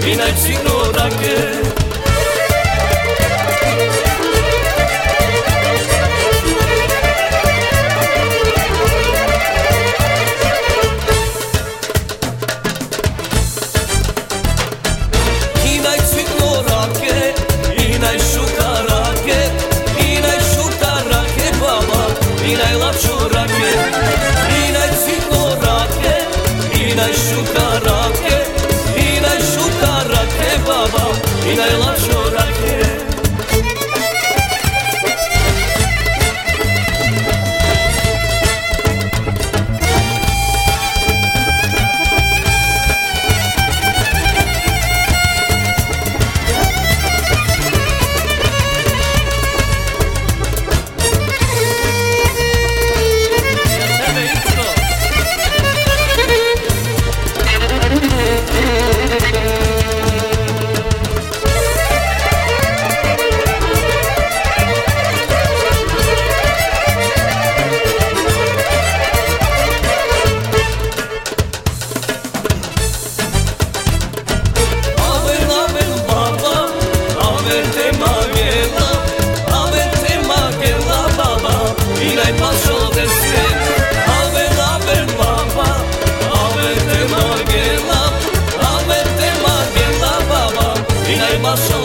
Vinai și E daí eu emotion